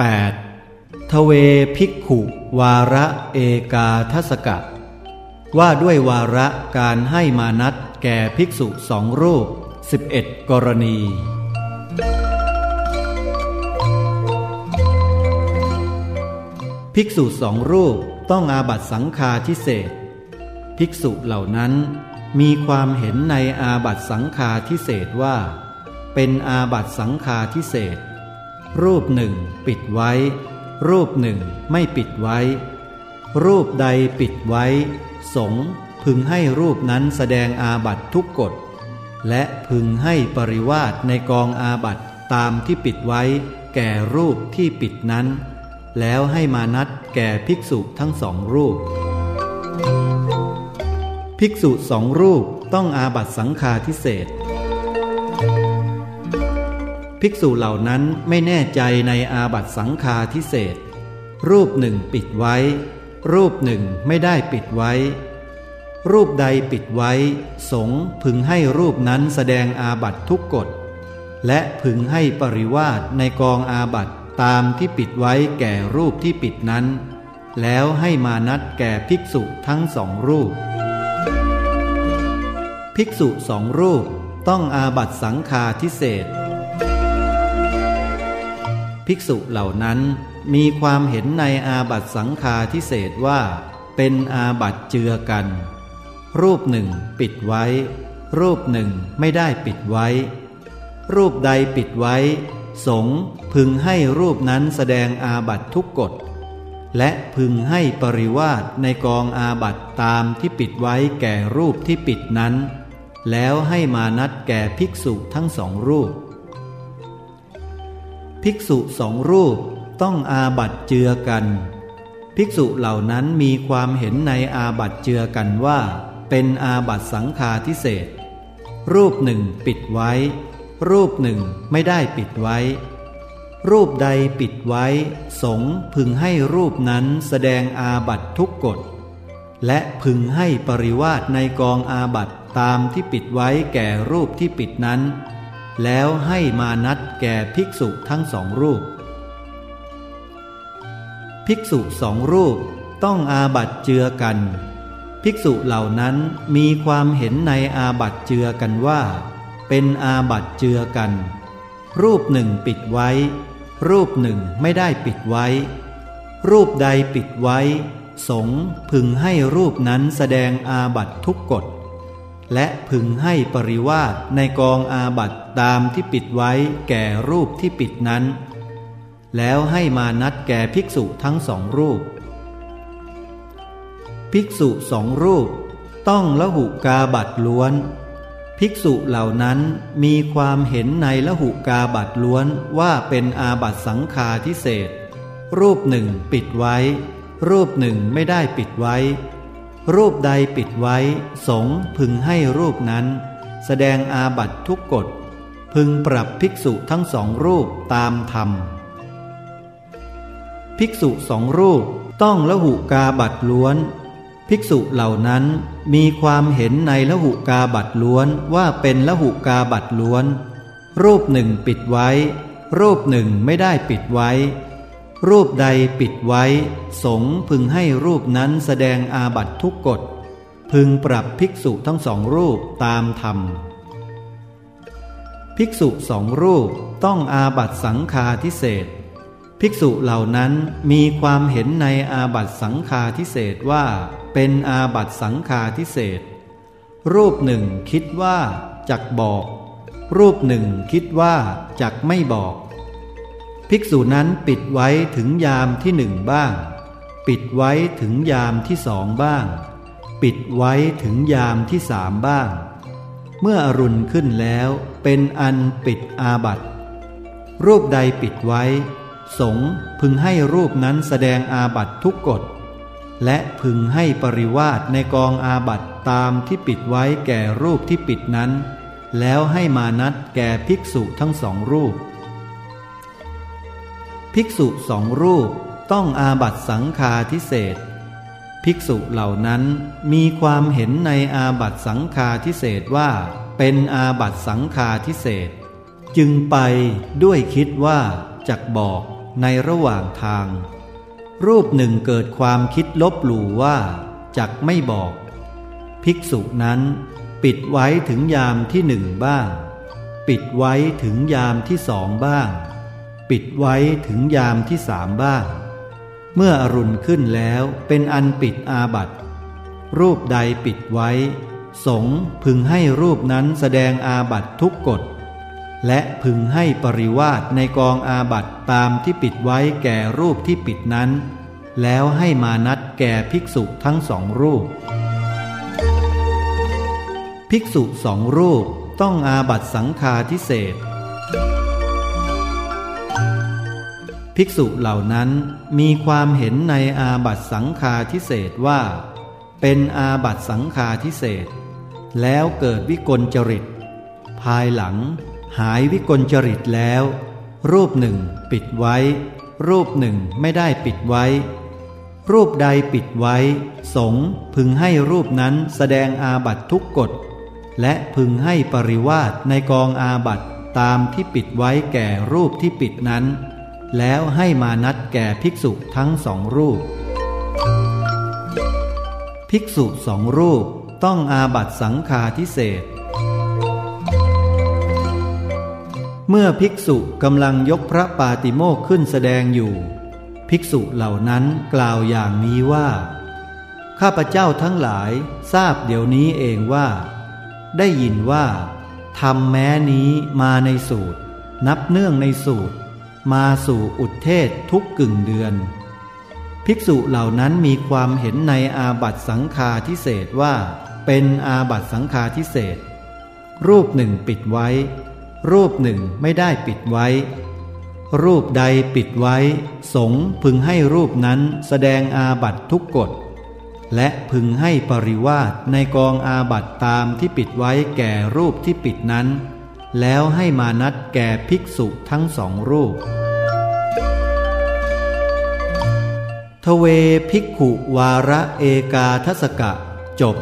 8. ทเวภิกขุวาระเอกาทศกะ ว่าด้วยวาระการให้มานัดแก่ภิกษุสองรูป 11 กรณี ภิกษุสองรูปต้องอาบัตสังฆาทิเศษ ภิกษุเหล่านั้นมีความเห็นในอาบัตสังฆาทิเศษว่า เป็นอาบัตสังฆาทิเศษ รูปหนึ่ง ปิดไว้ รูปหนึ่งไม่ปิดไว้ รูปใดปิดไว้ สงพึงให้รูปนั้นแสดงอาบัตทุกกฎ และพึงให้ปริวาสในกองอาบัตตามที่ปิดไว้ แก่รูปที่ปิดนั้น แล้วให้มานัดแก่ภิกษุทั้งสองรูป ภิกษุสองรูปต้องอาบัตสังฆาทิเศษ ภิกษุเหล่านั้นไม่แน่ใจในอาบัตสังฆาทิเศษรูปหนึ่งปิดไว้ รูปหนึ่งไม่ได้ปิดไว้ รูปใดปิดไว้ สงพึงให้รูปนั้นแสดงอาบัตทุกกฎ และพึงให้ปริวาสในกองอาบัตตามที่ปิดไว้แก่รูปที่ปิดนั้น แล้วให้มานัดแก่ภิกษุทั้งสองรูป ภิกษุสองรูปต้องอาบัตสังฆาทิเศษ ภิกษุเหล่านั้นมีความเห็นในอาบัตสังฆาทิเศษว่า เป็นอาบัตเจือกัน รูปหนึ่งปิดไว้ รูปหนึ่งไม่ได้ปิดไว้ รูปใดปิดไว้ สงฆ์พึงให้รูปนั้นแสดงอาบัติทุกกฏ และพึงให้ปริวาสในกองอาบัติตามที่ปิดไว้แก่รูปที่ปิดนั้น แล้วให้มานัตแก่ภิกษุทั้งสองรูป ภิกษุสองรูปต้องอาบัติเจือกัน ภิกษุเหล่านั้นมีความเห็นในอาบัติเจือกันว่า เป็นอาบัติสังฆาทิเสสรูปหนึ่งปิดไว้ รูปหนึ่งไม่ได้ปิดไว้ รูปใดปิดไว้ สงพึงให้รูปนั้นแสดงอาบัตทุกกฎ และพึงให้ปริวาสในกองอาบัตตามที่ปิดไว้แก่รูปที่ปิดนั้น แล้วให้มานัดแก่ภิกษุทั้งสองรูป ภิกษุสองรูปต้องอาบัตเจือกัน ภิกษุเหล่านั้นมีความเห็นในอาบัตเจือกันว่า เป็นอาบัตเจือกัน รูปหนึ่งปิดไว้ รูปหนึ่งไม่ได้ปิดไว้ รูปใดปิดไว้ สงพึงให้รูปนั้นแสดงอาบัตทุกกฎ และพึงให้ปริวาสในกองอาบัตตามที่ปิดไว้แก่รูปที่ปิดนั้น แล้วให้มานัดแก่ภิกษุทั้งสองรูป ภิกษุสองรูป ต้องละหุกาบัตล้วน ภิกษุเหล่านั้นมีความเห็นในละหุกาบัตล้วนว่าเป็นอาบัตสังฆาทิเศษรูปหนึ่งปิดไว้ รูปหนึ่งไม่ได้ปิดไว้ รูปใดปิดไว้ สงพึงให้รูปนั้น แสดงอาบัตทุกกฎ พึงปรับภิกษุทั้งสองรูปตามธรรม ภิกษุสองรูปต้องละหุกาบัตล้วน ภิกษุเหล่านั้นมีความเห็นในละหุกาบัตล้วนว่าเป็นละหุกาบัตล้วน รูปหนึ่งปิดไว้ รูปหนึ่งไม่ได้ปิดไว้ รูปใดปิดไว้ สงพึงให้รูปนั้นแสดงอาบัตทุกกฎ พึงปรับภิกษุทั้งสองรูปตามธรรม ภิกษุสองรูปต้องอาบัตสังฆาทิเศษภิกษุเหล่านั้นมีความเห็นในอาบัตสังฆาทิเศษว่า เป็นอาบัตสังฆาทิเศษรูปหนึ่งคิดว่าจักบอก รูปหนึ่งคิดว่าจักไม่บอก ภิกษุนั้นปิดไว้ถึงยามที่หนึ่งบ้าง ปิดไว้ถึงยามที่สองบ้าง ปิดไว้ถึงยามที่สามบ้าง เมื่ออรุณขึ้นแล้วเป็นอันปิดอาบัตรูปใดปิดไว้ สงพึงให้รูปนั้นแสดงอาบัตทุกกฎ และพึงให้ปริวาสในกองอาบัตตามที่ปิดไว้แก่รูปที่ปิดนั้น แล้วให้มานัดแก่ภิกษุทั้งสองรูป ภิกษุสองรูปต้องอาบัตสังฆาทิเศษภิกษุเหล่านั้นมีความเห็นในอาบัตสังฆาทิเศษว่า เป็นอาบัตสังฆาทิเศษจึงไปด้วยคิดว่าจักบอกในระหว่างทาง รูปหนึ่งเกิดความคิดลบหลู่ว่าจักไม่บอก ภิกษุนั้นปิดไว้ถึงยามที่หนึ่งบ้าง ปิดไว้ถึงยามที่สองบ้าง ปิดไว้ถึงยามที่สามบ้าง เมื่ออรุณขึ้นแล้วเป็นอันปิดอาบัตรูปใดปิดไว้ สงพึงให้รูปนั้นแสดงอาบัตทุกกฎ และพึงให้ปริวาสในกองอาบัตตามที่ปิดไว้แก่รูปที่ปิดนั้น แล้วให้มานัดแก่ภิกษุทั้งสองรูป ภิกษุสองรูปต้องอาบัตสังฆาทิเศษ ภิกษุเหล่านั้นมีความเห็นในอาบัตสังฆาทิเศษว่า เป็นอาบัตสังฆาทิเศษแล้วเกิดวิกลจริต ภายหลังหายวิกลจริตแล้ว รูปหนึ่งปิดไว้ รูปหนึ่งไม่ได้ปิดไว้ รูปใดปิดไว้ สงพึงให้รูปนั้นแสดงอาบัตทุกกฎ และพึงให้ปริวาสในกองอาบัตตามที่ปิดไว้แก่รูปที่ปิดนั้น แล้วให้มานัดแก่ภิกษุทั้งสองรูป ภิกษุสองรูปต้องอาบัตสังฆาทิเศษ เมื่อภิกษุกำลังยกพระปาติโมกข์ขึ้นแสดงอยู่ ภิกษุเหล่านั้นกล่าวอย่างนี้ว่า ข้าพเจ้าทั้งหลายทราบเดี๋ยวนี้เองว่า ได้ยินว่าทำแม้นี้มาในสูตร นับเนื่องในสูตร มาสู่อุทเทศทุกกึ่งเดือน ภิกษุเหล่านั้นมีความเห็นในอาบัตสังฆาทิเศษว่า เป็นอาบัตสังฆาทิเศษรูปหนึ่งปิดไว้ รูปหนึ่งไม่ได้ปิดไว้ รูปใดปิดไว้ สงพึงให้รูปนั้นแสดงอาบัตทุกกฎ และพึงให้ปริวาสในกองอาบัตตามที่ปิดไว้แก่รูปที่ปิดนั้น แล้วให้มานัดแก่ภิกษุทั้งสองรูป ทเวภิกขุวาระเอกาทศกะจบ